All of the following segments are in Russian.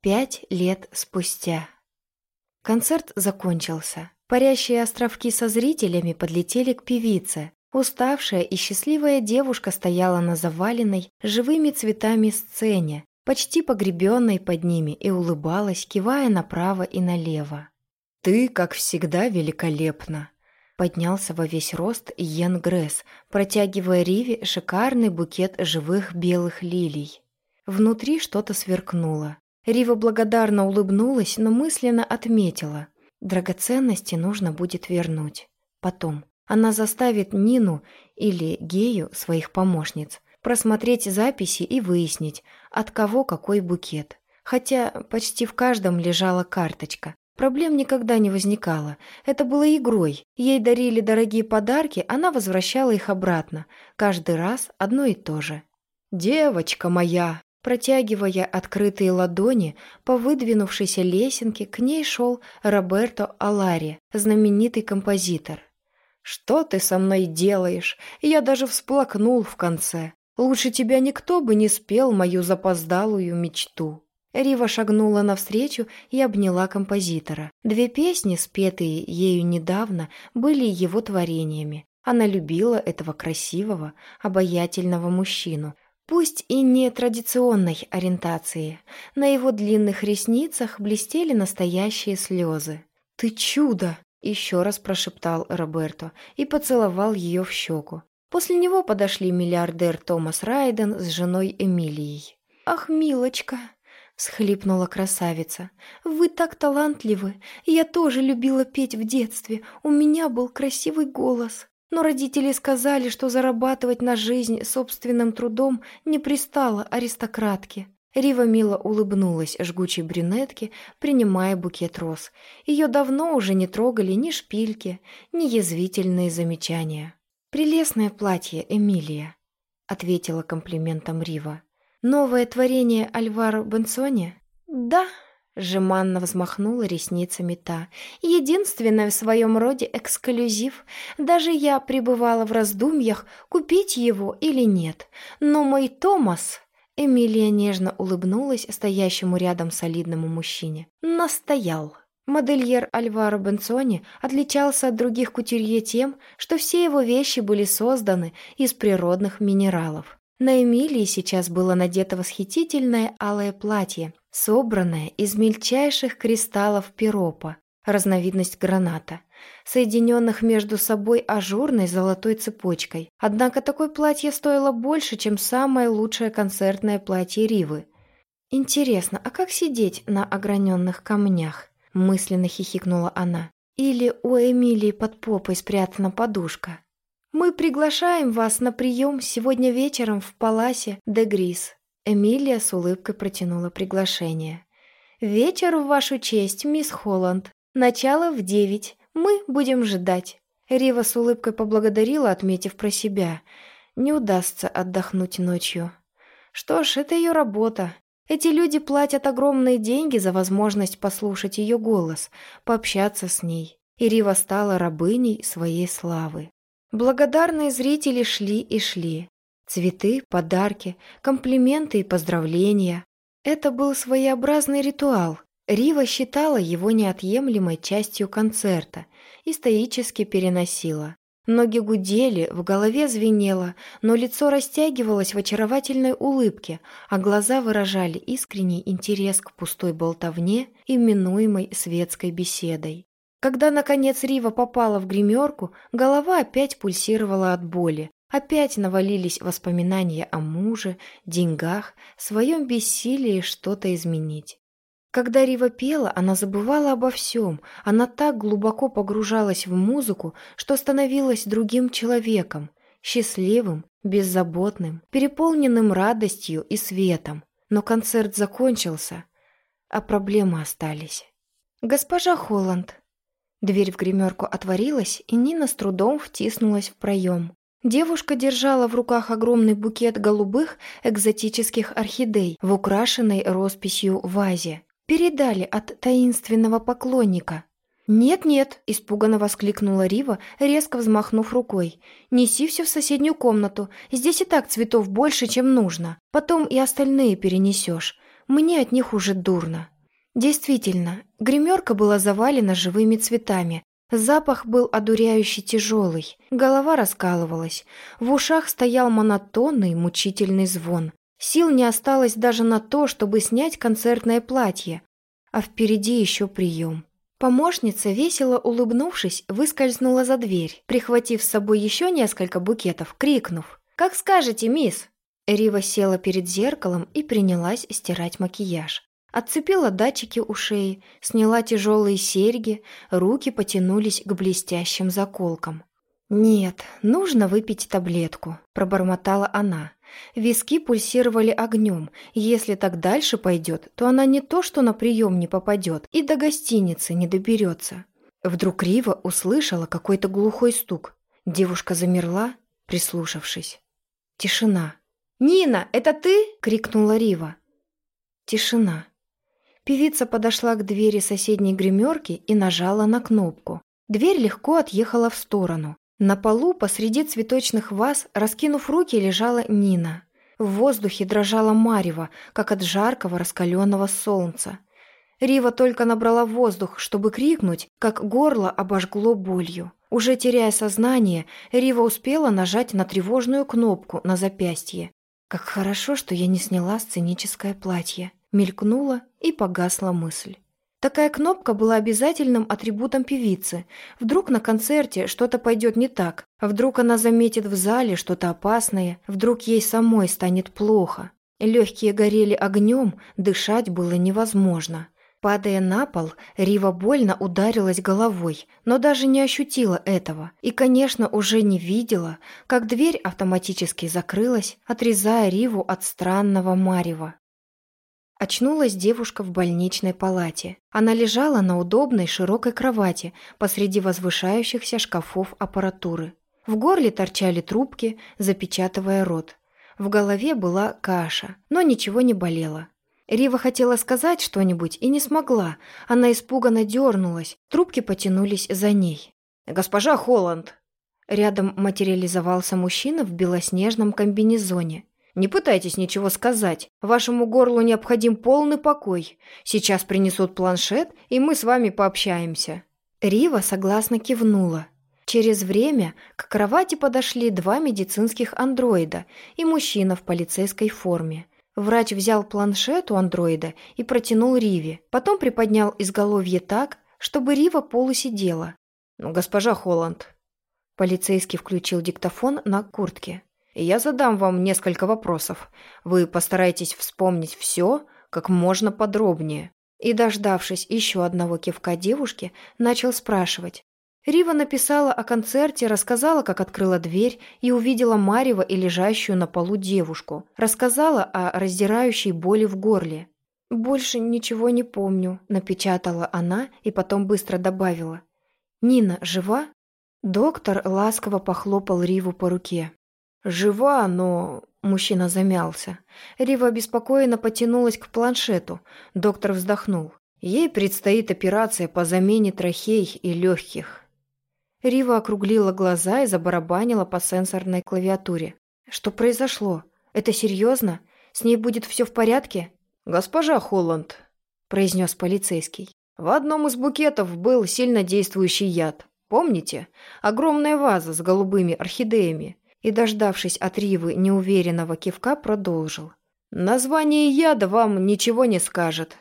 Пять лет спустя. Концерт закончился. Парящие островки со зрителями подлетели к певице. Уставшая и счастливая девушка стояла на заваленной живыми цветами сцене, почти погребенной под ними, и улыбалась, кивая направо и налево. «Ты, как всегда, великолепна!» Поднялся во весь рост Йен Гресс, протягивая Риве шикарный букет живых белых лилий. Внутри что-то сверкнуло. Рива благодарно улыбнулась, но мысленно отметила. Драгоценности нужно будет вернуть. Потом. Она заставит Нину или Гею, своих помощниц, просмотреть записи и выяснить, от кого какой букет. Хотя почти в каждом лежала карточка. Проблем никогда не возникало. Это было игрой. Ей дарили дорогие подарки, она возвращала их обратно. Каждый раз одно и то же. «Девочка моя!» Протягивая открытые ладони по выдвинувшейся лесенке, к ней шел Роберто Алари, знаменитый композитор. «Что ты со мной делаешь? Я даже всплакнул в конце. Лучше тебя никто бы не спел мою запоздалую мечту». Рива шагнула навстречу и обняла композитора. Две песни, спетые ею недавно, были его творениями. Она любила этого красивого, обаятельного мужчину, пусть и не традиционной ориентации. На его длинных ресницах блестели настоящие слезы. «Ты чудо!» – еще раз прошептал Роберто и поцеловал ее в щеку. После него подошли миллиардер Томас Райден с женой Эмилией. «Ах, милочка!» – всхлипнула красавица. «Вы так талантливы! Я тоже любила петь в детстве. У меня был красивый голос. Но родители сказали, что зарабатывать на жизнь собственным трудом не пристало аристократке. Рива мило улыбнулась жгучей брюнетке, принимая букет роз. Ее давно уже не трогали ни шпильки, ни язвительные замечания. «Прелестное платье, Эмилия», — ответила комплиментом Рива. «Новое творение Альваро Бенсони?» «Да», Жеманно взмахнула ресницами та. Единственное в своем роде эксклюзив. Даже я пребывала в раздумьях, купить его или нет. Но мой Томас... Эмилия нежно улыбнулась стоящему рядом солидному мужчине. Настоял. Модельер Альваро Бенцони отличался от других кутюрье тем, что все его вещи были созданы из природных минералов. На Эмилии сейчас было надето восхитительное алое платье, собранное из мельчайших кристаллов пиропа, разновидность граната, соединенных между собой ажурной золотой цепочкой. Однако такое платье стоило больше, чем самое лучшее концертное платье Ривы. «Интересно, а как сидеть на ограненных камнях?» – мысленно хихикнула она. «Или у Эмилии под попой спрятана подушка?» «Мы приглашаем вас на прием сегодня вечером в Паласе де Грис». Эмилия с улыбкой протянула приглашение. «Вечер в вашу честь, мисс Холланд. Начало в девять. Мы будем ждать». Рива с улыбкой поблагодарила, отметив про себя. «Не удастся отдохнуть ночью». Что ж, это ее работа. Эти люди платят огромные деньги за возможность послушать ее голос, пообщаться с ней. И Рива стала рабыней своей славы. Благодарные зрители шли и шли. Цветы, подарки, комплименты и поздравления. Это был своеобразный ритуал. Рива считала его неотъемлемой частью концерта и стоически переносила. Ноги гудели, в голове звенело, но лицо растягивалось в очаровательной улыбке, а глаза выражали искренний интерес к пустой болтовне, именуемой светской беседой. Когда, наконец, Рива попала в гримерку, голова опять пульсировала от боли. Опять навалились воспоминания о муже, деньгах, своем бессилии что-то изменить. Когда Рива пела, она забывала обо всем. Она так глубоко погружалась в музыку, что становилась другим человеком, счастливым, беззаботным, переполненным радостью и светом. Но концерт закончился, а проблемы остались. «Госпожа Холланд», Дверь в гримерку отворилась, и Нина с трудом втиснулась в проем. Девушка держала в руках огромный букет голубых экзотических орхидей в украшенной росписью вазе. Передали от таинственного поклонника. «Нет-нет», – испуганно воскликнула Рива, резко взмахнув рукой. «Неси все в соседнюю комнату. Здесь и так цветов больше, чем нужно. Потом и остальные перенесешь. Мне от них уже дурно. Действительно, гримерка была завалена живыми цветами. Запах был одуряющий тяжелый, голова раскалывалась, в ушах стоял монотонный мучительный звон. Сил не осталось даже на то, чтобы снять концертное платье, а впереди еще прием. Помощница, весело улыбнувшись, выскользнула за дверь, прихватив с собой еще несколько букетов, крикнув «Как скажете, мисс!». Рива села перед зеркалом и принялась стирать макияж. Отцепила датчики у шеи, сняла тяжелые серьги, руки потянулись к блестящим заколкам. «Нет, нужно выпить таблетку», – пробормотала она. Виски пульсировали огнем. Если так дальше пойдет, то она не то что на прием не попадет и до гостиницы не доберется. Вдруг Рива услышала какой-то глухой стук. Девушка замерла, прислушавшись. Тишина. «Нина, это ты?» — крикнула Рива. Тишина. Певица подошла к двери соседней гримерки и нажала на кнопку. Дверь легко отъехала в сторону. На полу посреди цветочных ваз, раскинув руки, лежала Нина. В воздухе дрожала марево, как от жаркого раскаленного солнца. Рива только набрала воздух, чтобы крикнуть, как горло обожгло болью. Уже теряя сознание, Рива успела нажать на тревожную кнопку на запястье. «Как хорошо, что я не сняла сценическое платье», мелькнула и погасла мысль. Такая кнопка была обязательным атрибутом певицы. Вдруг на концерте что-то пойдет не так, вдруг она заметит в зале что-то опасное, вдруг ей самой станет плохо. Легкие горели огнем, дышать было невозможно. Падая на пол, Рива больно ударилась головой, но даже не ощутила этого. И, конечно, уже не видела, как дверь автоматически закрылась, отрезая Риву от странного марева. Очнулась девушка в больничной палате. Она лежала на удобной широкой кровати посреди возвышающихся шкафов аппаратуры. В горле торчали трубки, запечатывая рот. В голове была каша, но ничего не болело. Рива хотела сказать что-нибудь и не смогла. Она испуганно дернулась, трубки потянулись за ней. «Госпожа Холланд!» Рядом материализовался мужчина в белоснежном комбинезоне. Не пытайтесь ничего сказать. Вашему горлу необходим полный покой. Сейчас принесут планшет, и мы с вами пообщаемся». Рива согласно кивнула. Через время к кровати подошли два медицинских андроида и мужчина в полицейской форме. Врач взял планшет у андроида и протянул Риве, потом приподнял изголовье так, чтобы Рива полусидела. «Ну, госпожа Холланд». Полицейский включил диктофон на куртке я задам вам несколько вопросов. Вы постарайтесь вспомнить все как можно подробнее». И, дождавшись еще одного кивка девушки, начал спрашивать. Рива написала о концерте, рассказала, как открыла дверь и увидела Марева и лежащую на полу девушку. Рассказала о раздирающей боли в горле. «Больше ничего не помню», – напечатала она и потом быстро добавила. «Нина жива?» Доктор ласково похлопал Риву по руке. «Жива, но...» Мужчина замялся. Рива обеспокоенно потянулась к планшету. Доктор вздохнул. Ей предстоит операция по замене трахей и легких. Рива округлила глаза и забарабанила по сенсорной клавиатуре. «Что произошло? Это серьезно? С ней будет все в порядке?» «Госпожа Холланд», – произнес полицейский. «В одном из букетов был сильно действующий яд. Помните? Огромная ваза с голубыми орхидеями и, дождавшись от Ривы неуверенного кивка, продолжил. «Название яда вам ничего не скажет.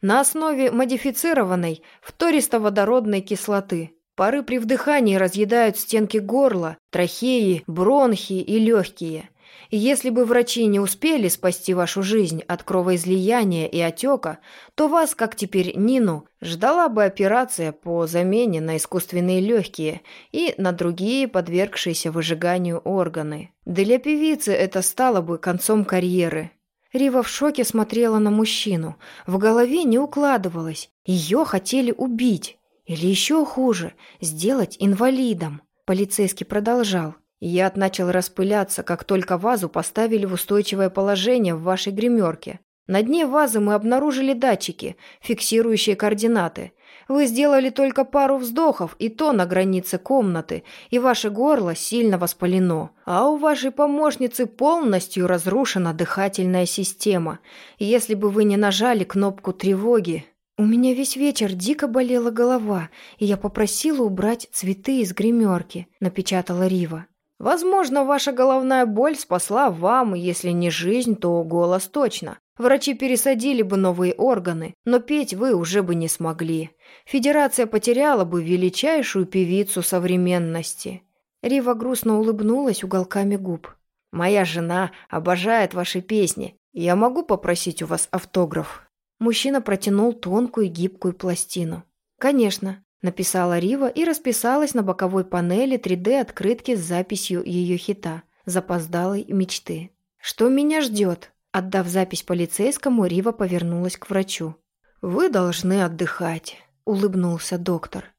На основе модифицированной фтористоводородной кислоты. Пары при вдыхании разъедают стенки горла, трахеи, бронхи и легкие – если бы врачи не успели спасти вашу жизнь от кровоизлияния и отека, то вас, как теперь Нину, ждала бы операция по замене на искусственные легкие и на другие подвергшиеся выжиганию органы. Для певицы это стало бы концом карьеры. Рива в шоке смотрела на мужчину. В голове не укладывалось. Ее хотели убить. Или еще хуже, сделать инвалидом. Полицейский продолжал. Яд начал распыляться, как только вазу поставили в устойчивое положение в вашей гримерке. На дне вазы мы обнаружили датчики, фиксирующие координаты. Вы сделали только пару вздохов, и то на границе комнаты, и ваше горло сильно воспалено. А у вашей помощницы полностью разрушена дыхательная система. Если бы вы не нажали кнопку тревоги... У меня весь вечер дико болела голова, и я попросила убрать цветы из гримерки, напечатала Рива. Возможно, ваша головная боль спасла вам, если не жизнь, то голос точно. Врачи пересадили бы новые органы, но петь вы уже бы не смогли. Федерация потеряла бы величайшую певицу современности». Рива грустно улыбнулась уголками губ. «Моя жена обожает ваши песни. Я могу попросить у вас автограф?» Мужчина протянул тонкую гибкую пластину. «Конечно», – написала Рива и расписалась на боковой панели 3D-открытки с записью ее хита «Запоздалой мечты». «Что меня ждет?» Отдав запись полицейскому, Рива повернулась к врачу. «Вы должны отдыхать», – улыбнулся доктор.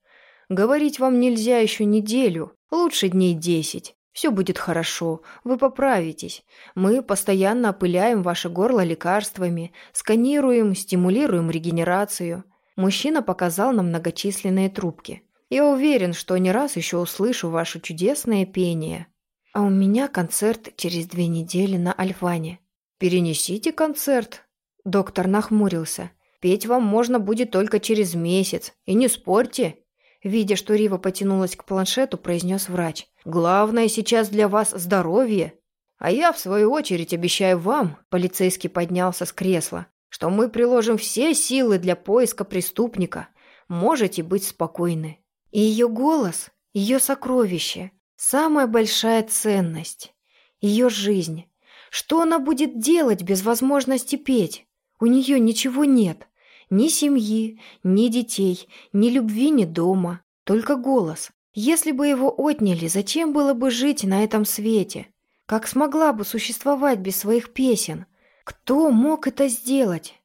«Говорить вам нельзя еще неделю, лучше дней десять. Все будет хорошо, вы поправитесь. Мы постоянно опыляем ваше горло лекарствами, сканируем, стимулируем регенерацию». Мужчина показал нам многочисленные трубки. «Я уверен, что не раз еще услышу ваше чудесное пение. А у меня концерт через две недели на Альване. «Перенесите концерт». Доктор нахмурился. «Петь вам можно будет только через месяц. И не спорьте». Видя, что Рива потянулась к планшету, произнес врач. «Главное сейчас для вас здоровье. А я, в свою очередь, обещаю вам, полицейский поднялся с кресла, что мы приложим все силы для поиска преступника. Можете быть спокойны». И ее голос, ее сокровище, самая большая ценность, ее жизнь. Что она будет делать без возможности петь? У нее ничего нет. Ни семьи, ни детей, ни любви, ни дома. Только голос. Если бы его отняли, зачем было бы жить на этом свете? Как смогла бы существовать без своих песен? Кто мог это сделать?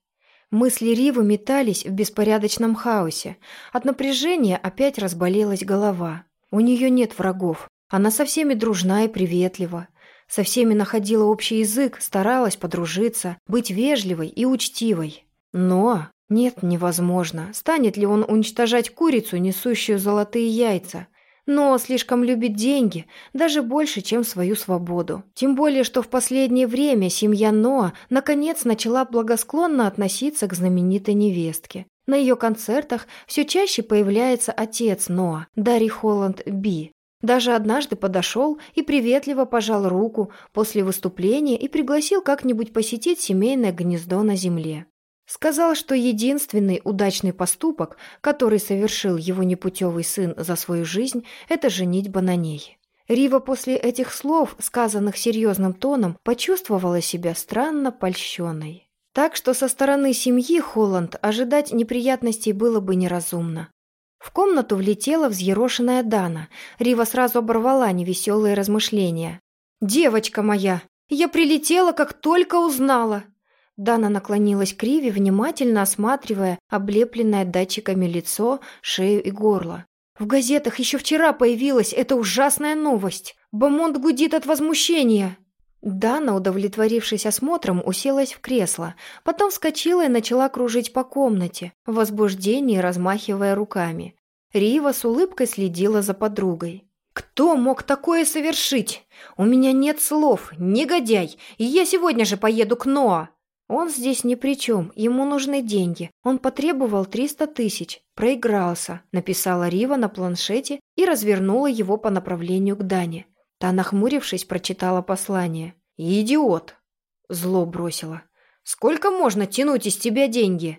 Мысли Ривы метались в беспорядочном хаосе. От напряжения опять разболелась голова. У нее нет врагов. Она со всеми дружна и приветлива. Со всеми находила общий язык, старалась подружиться, быть вежливой и учтивой. Но нет, невозможно. Станет ли он уничтожать курицу, несущую золотые яйца? Но слишком любит деньги, даже больше, чем свою свободу. Тем более, что в последнее время семья Ноа наконец начала благосклонно относиться к знаменитой невестке. На ее концертах все чаще появляется отец Ноа, Дарри Холланд Би, даже однажды подошел и приветливо пожал руку после выступления и пригласил как-нибудь посетить семейное гнездо на земле. Сказал, что единственный удачный поступок, который совершил его непутевый сын за свою жизнь, это женитьба на ней. Рива после этих слов, сказанных серьезным тоном, почувствовала себя странно польщенной. Так что со стороны семьи Холланд ожидать неприятностей было бы неразумно. В комнату влетела взъерошенная Дана. Рива сразу оборвала невеселые размышления. «Девочка моя! Я прилетела, как только узнала!» Дана наклонилась к Риве, внимательно осматривая облепленное датчиками лицо, шею и горло. «В газетах еще вчера появилась эта ужасная новость. Бамонт гудит от возмущения!» Дана, удовлетворившись осмотром, уселась в кресло, потом вскочила и начала кружить по комнате, в возбуждении размахивая руками. Рива с улыбкой следила за подругой. «Кто мог такое совершить? У меня нет слов, негодяй, и я сегодня же поеду к Ноа!» Он здесь ни при чем, ему нужны деньги. Он потребовал 300 тысяч, проигрался, написала Рива на планшете и развернула его по направлению к Дане. Та, нахмурившись, прочитала послание. «Идиот!» – зло бросила. «Сколько можно тянуть из тебя деньги?»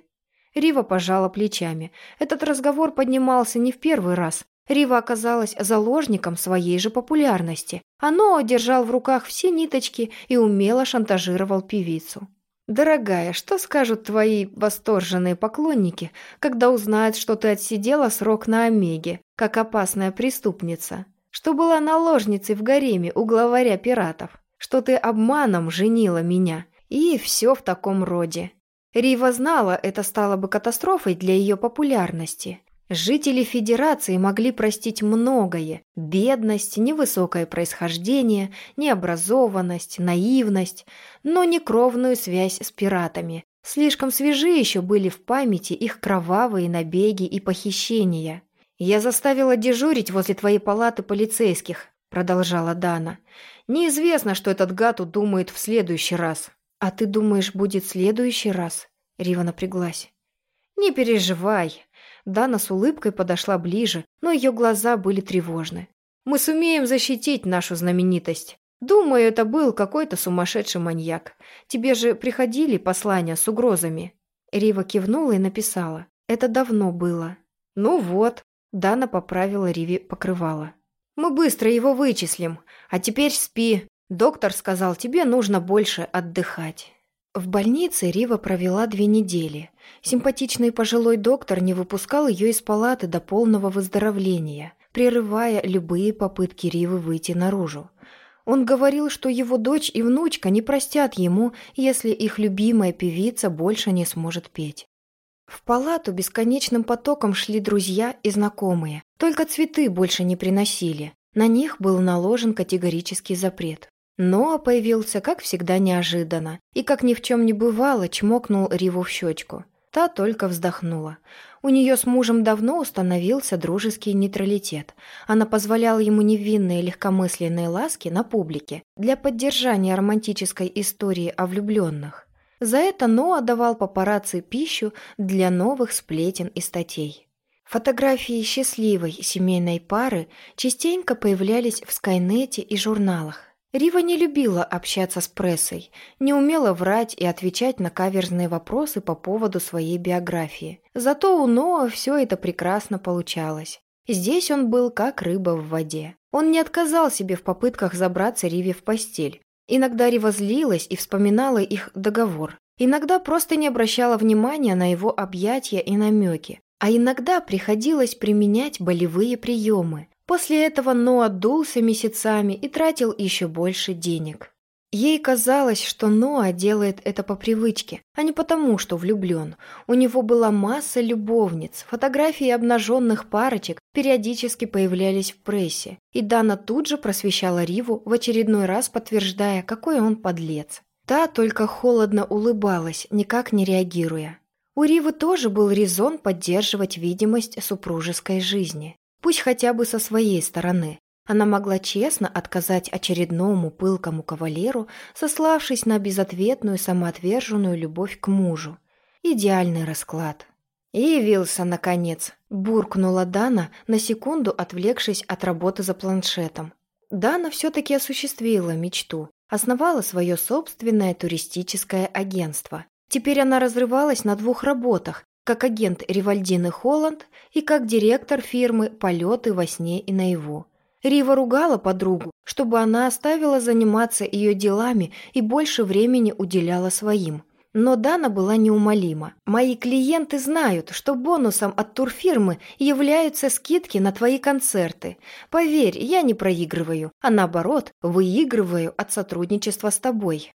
Рива пожала плечами. Этот разговор поднимался не в первый раз. Рива оказалась заложником своей же популярности. Оно одержал в руках все ниточки и умело шантажировал певицу. «Дорогая, что скажут твои восторженные поклонники, когда узнают, что ты отсидела срок на Омеге, как опасная преступница?» что была наложницей в гареме у главаря пиратов, что ты обманом женила меня, и все в таком роде. Рива знала, это стало бы катастрофой для ее популярности. Жители Федерации могли простить многое – бедность, невысокое происхождение, необразованность, наивность, но не кровную связь с пиратами, Слишком свежи еще были в памяти их кровавые набеги и похищения. «Я заставила дежурить возле твоей палаты полицейских», — продолжала Дана. «Неизвестно, что этот гад удумает в следующий раз». «А ты думаешь, будет следующий раз?» Рива напряглась. «Не переживай». Дана с улыбкой подошла ближе, но ее глаза были тревожны. «Мы сумеем защитить нашу знаменитость. Думаю, это был какой-то сумасшедший маньяк. Тебе же приходили послания с угрозами?» Рива кивнула и написала. «Это давно было». «Ну вот». Дана поправила Риве покрывало. «Мы быстро его вычислим. А теперь спи. Доктор сказал, тебе нужно больше отдыхать». В больнице Рива провела две недели. Симпатичный пожилой доктор не выпускал ее из палаты до полного выздоровления, прерывая любые попытки Ривы выйти наружу. Он говорил, что его дочь и внучка не простят ему, если их любимая певица больше не сможет петь. В палату бесконечным потоком шли друзья и знакомые, только цветы больше не приносили. На них был наложен категорический запрет. Ноа появился, как всегда, неожиданно, и, как ни в чем не бывало, чмокнул Риву в щечку. Та только вздохнула. У нее с мужем давно установился дружеский нейтралитет. Она позволяла ему невинные легкомысленные ласки на публике для поддержания романтической истории о влюбленных. За это Ноа давал папарацци пищу для новых сплетен и статей. Фотографии счастливой семейной пары частенько появлялись в Скайнете и журналах. Рива не любила общаться с прессой, не умела врать и отвечать на каверзные вопросы по поводу своей биографии. Зато у Ноа все это прекрасно получалось. Здесь он был как рыба в воде. Он не отказал себе в попытках забраться Риве в постель. Иногда Рива злилась и вспоминала их договор. Иногда просто не обращала внимания на его объятия и намеки. А иногда приходилось применять болевые приемы, После этого Ноа дулся месяцами и тратил еще больше денег. Ей казалось, что Ноа делает это по привычке, а не потому, что влюблен. У него была масса любовниц, фотографии обнаженных парочек периодически появлялись в прессе, и Дана тут же просвещала Риву, в очередной раз подтверждая, какой он подлец. Та только холодно улыбалась, никак не реагируя. У Ривы тоже был резон поддерживать видимость супружеской жизни. Пусть хотя бы со своей стороны. Она могла честно отказать очередному пылкому кавалеру, сославшись на безответную самоотверженную любовь к мужу. Идеальный расклад. Явился, наконец, буркнула Дана, на секунду отвлекшись от работы за планшетом. Дана все-таки осуществила мечту, основала свое собственное туристическое агентство. Теперь она разрывалась на двух работах, как агент Ривальдины Холланд и как директор фирмы «Полеты во сне и наяву». Рива ругала подругу, чтобы она оставила заниматься ее делами и больше времени уделяла своим. Но Дана была неумолима. «Мои клиенты знают, что бонусом от турфирмы являются скидки на твои концерты. Поверь, я не проигрываю, а наоборот, выигрываю от сотрудничества с тобой».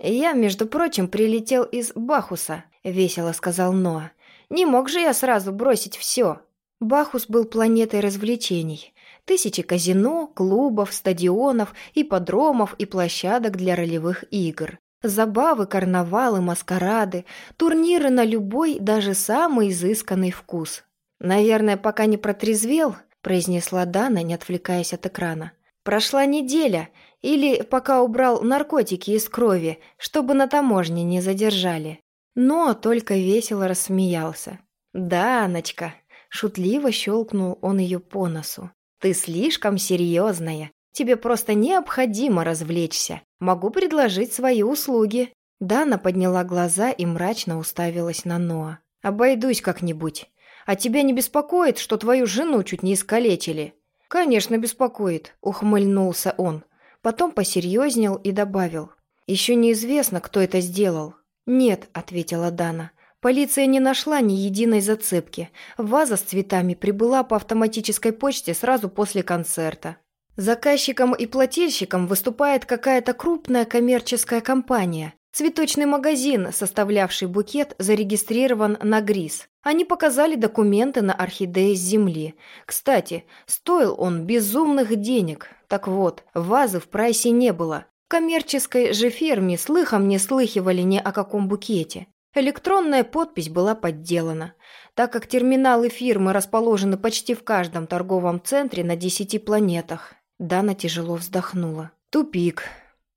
«Я, между прочим, прилетел из Бахуса», — весело сказал Ноа. Не мог же я сразу бросить все. Бахус был планетой развлечений. Тысячи казино, клубов, стадионов, ипподромов и площадок для ролевых игр. Забавы, карнавалы, маскарады, турниры на любой, даже самый изысканный вкус. «Наверное, пока не протрезвел», – произнесла Дана, не отвлекаясь от экрана. «Прошла неделя, или пока убрал наркотики из крови, чтобы на таможне не задержали». Но только весело рассмеялся. «Да, Аночка», — шутливо щелкнул он ее по носу. «Ты слишком серьезная. Тебе просто необходимо развлечься. Могу предложить свои услуги». Дана подняла глаза и мрачно уставилась на Ноа. «Обойдусь как-нибудь. А тебя не беспокоит, что твою жену чуть не искалечили?» «Конечно, беспокоит», — ухмыльнулся он. Потом посерьезнел и добавил. «Еще неизвестно, кто это сделал. «Нет», — ответила Дана. «Полиция не нашла ни единой зацепки. Ваза с цветами прибыла по автоматической почте сразу после концерта. Заказчиком и плательщиком выступает какая-то крупная коммерческая компания. Цветочный магазин, составлявший букет, зарегистрирован на ГРИС. Они показали документы на орхидеи с земли. Кстати, стоил он безумных денег. Так вот, вазы в прайсе не было. Коммерческой же ферме слыхом не слыхивали ни о каком букете. Электронная подпись была подделана, так как терминалы фирмы расположены почти в каждом торговом центре на десяти планетах. Дана тяжело вздохнула. Тупик.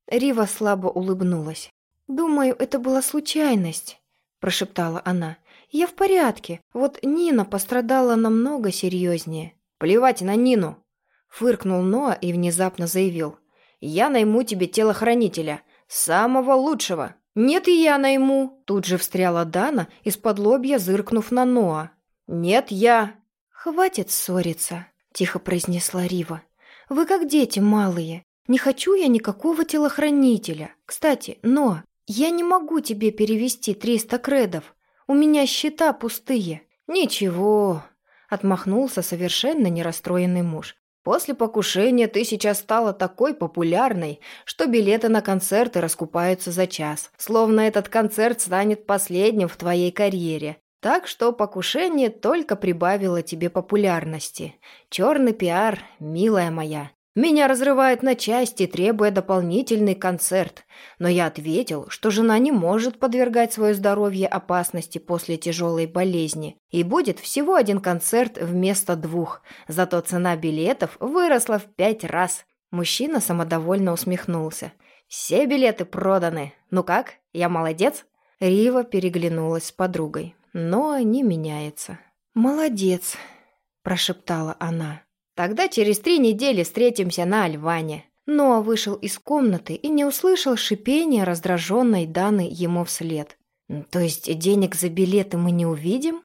Рива слабо улыбнулась. «Думаю, это была случайность», – прошептала она. «Я в порядке. Вот Нина пострадала намного серьезнее». «Плевать на Нину!» – фыркнул Ноа и внезапно заявил. «Я найму тебе телохранителя. Самого лучшего!» «Нет, и я найму!» Тут же встряла Дана, из-под лобья зыркнув на Ноа. «Нет, я!» «Хватит ссориться!» – тихо произнесла Рива. «Вы как дети малые. Не хочу я никакого телохранителя. Кстати, Ноа, я не могу тебе перевести триста кредов. У меня счета пустые». «Ничего», – отмахнулся совершенно нерастроенный муж. После покушения ты сейчас стала такой популярной, что билеты на концерты раскупаются за час. Словно этот концерт станет последним в твоей карьере. Так что покушение только прибавило тебе популярности. Черный пиар, милая моя. Меня разрывает на части, требуя дополнительный концерт. Но я ответил, что жена не может подвергать свое здоровье опасности после тяжелой болезни. И будет всего один концерт вместо двух. Зато цена билетов выросла в пять раз. Мужчина самодовольно усмехнулся. «Все билеты проданы. Ну как, я молодец?» Рива переглянулась с подругой. Но не меняется. «Молодец», – прошептала она. Тогда через три недели встретимся на Альване». Ноа вышел из комнаты и не услышал шипения раздраженной Даны ему вслед. «То есть денег за билеты мы не увидим?»